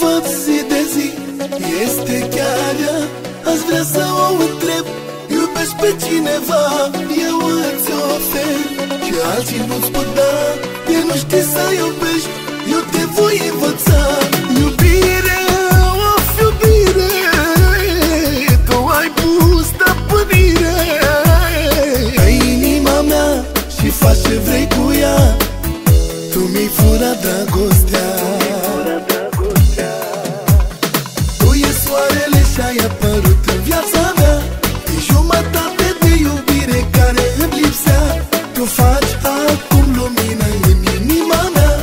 văd zi de zi Este chiar ea. Aș vrea să o întreb Iubești pe cineva? Eu îți ofer Și alții nu-ți pot da. De nu știi să iubești Eu te voi învăța. Iubire, of iubire Tu ai pus stăpânire Pe inima mea Și faci ce vrei soarele și ai apărut în viața mea. E jumătate de iubire care îmi lipsea. Tu faci acum lumină în inima mea.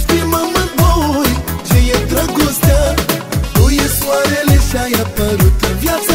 Știi mă voi ce e dragostea? Tu e soarele și ai apărut în viața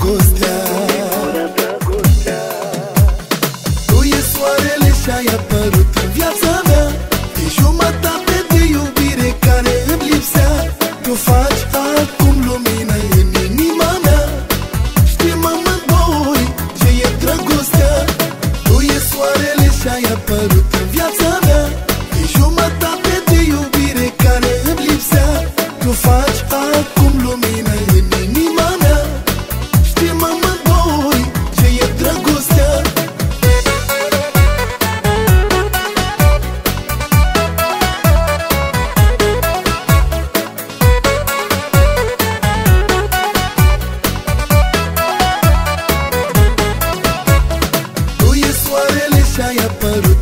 Good Yeah. şa yaparım.